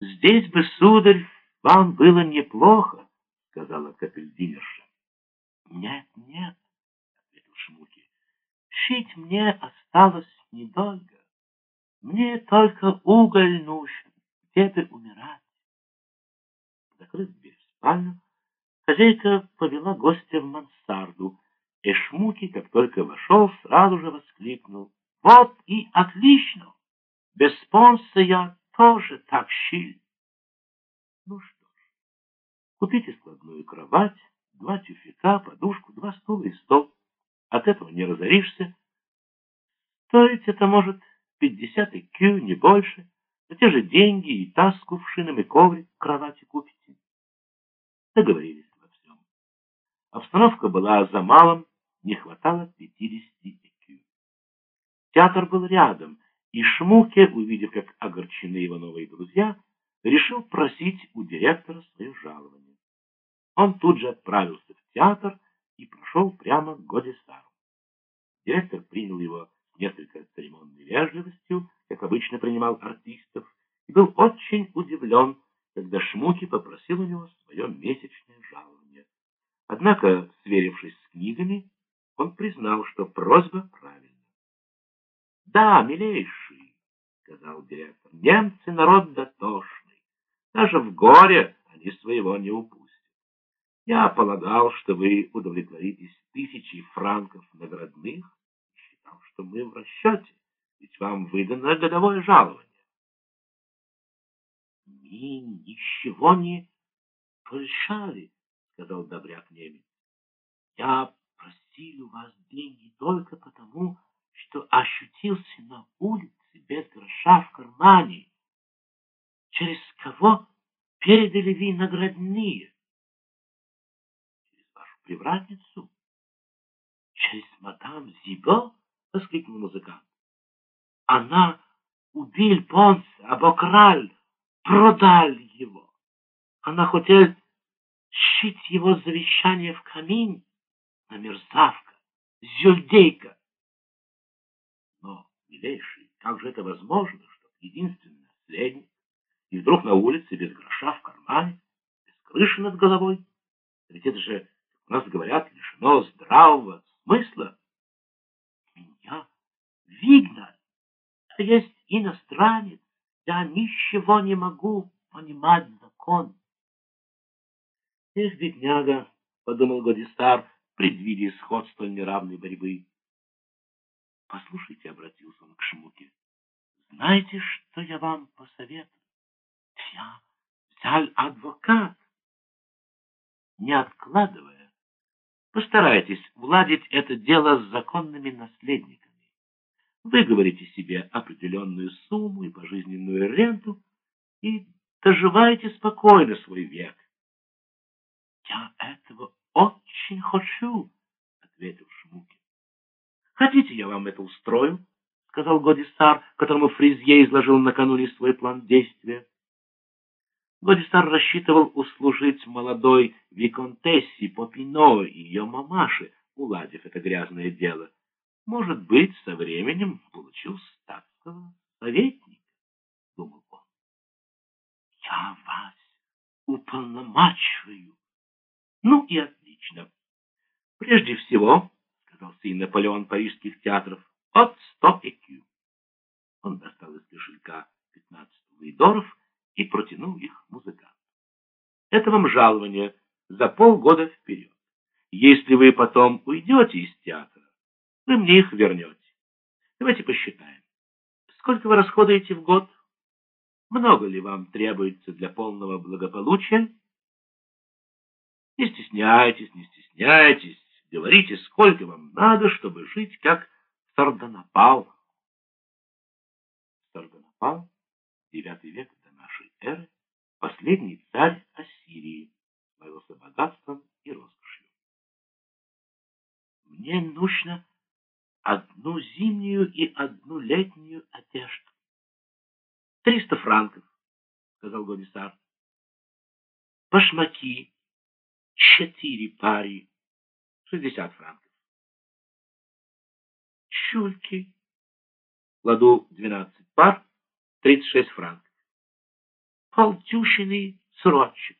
Здесь бы, сударь, вам было неплохо, — сказала капельдинерша. — Нет, нет, — ответил Шмуки, — шить мне осталось недолго. Мне только уголь нужен, где бы умирать. Закрыв дверь в спальню, хозяйка повела гостя в мансарду, и Шмуки, как только вошел, сразу же воскликнул. — Вот и отлично! Без спонса я тоже так щиль. Ну что ж, купите складную кровать, два тюфяка, подушку, два стула и стол. От этого не разоришься. Стоить это может пятьдесят икю, не больше. За те же деньги и таз с кувшином, и коврик к кровати купите. Договорились во всем. Обстановка была за малым, не хватало пятидесяти икю. Театр был рядом, и Шмуке, увидев, как огорчены его новые друзья, решил просить у директора свое жалование. Он тут же отправился в театр и прошел прямо к Годисару. Директор принял его несколько церемонной вежливостью, как обычно принимал артистов, и был очень удивлен, когда Шмуки попросил у него свое месячное жалование. Однако, сверившись с книгами, он признал, что просьба правильная. Да, милейший, сказал директор, немцы народ дотошный. Даже в горе они своего не упустят. Я полагал, что вы удовлетворитесь тысячей франков наградных, считал, что мы в расчете, ведь вам выдано годовое жалование. Мы ничего не порешали, сказал добряк немец. Я просил у вас деньги только потому, ощутился на улице без гроша в кармане. Через кого передали вы наградные? Через вашу привратницу? Через мадам Зибо? — воскликнул музыкант. Она убил Понса, обокрал, продал его. Она хотела щить его завещание в камин, на мерзавка, зюльдейка милейший, как же это возможно, что единственный наследник, и вдруг на улице без гроша в кармане, без крыши над головой? Ведь это же, как у нас говорят, лишено здравого смысла. Меня видно, а есть иностранец, я ничего не могу понимать закон. Эх, бедняга, — подумал Годистар, предвидя исход столь неравной борьбы. Послушайте, — обратился он к Шмуке, — знаете, что я вам посоветую? Я взял адвокат. Не откладывая, постарайтесь уладить это дело с законными наследниками. Вы говорите себе определенную сумму и пожизненную ренту и доживаете спокойно свой век. — Я этого очень хочу, — ответил Шмуки. Хотите, я вам это устрою? — сказал Годистар, которому Фризье изложил накануне свой план действия. Годистар рассчитывал услужить молодой виконтессе Попино и ее мамаше, уладив это грязное дело. Может быть, со временем получил статского советника, — думал он. — Я вас уполномачиваю. Ну и отлично. Прежде всего, сказался и Наполеон парижских театров, от сто ЭКЮ. Он достал из кошелька пятнадцать луидоров и протянул их музыканту. Это вам жалование за полгода вперед. Если вы потом уйдете из театра, вы мне их вернете. Давайте посчитаем. Сколько вы расходуете в год? Много ли вам требуется для полного благополучия? Не стесняйтесь, не стесняйтесь. Говорите, сколько вам надо, чтобы жить как Сарданапал. Сарданапал, девятый век до нашей эры, последний царь Ассирии, славился богатством и роскошью. Мне нужно одну зимнюю и одну летнюю одежду. Триста франков, сказал Годисар. Башмаки, четыре пари, шестьдесят франков. Чульки. Кладу двенадцать пар, тридцать шесть франков. полтющиный срочек.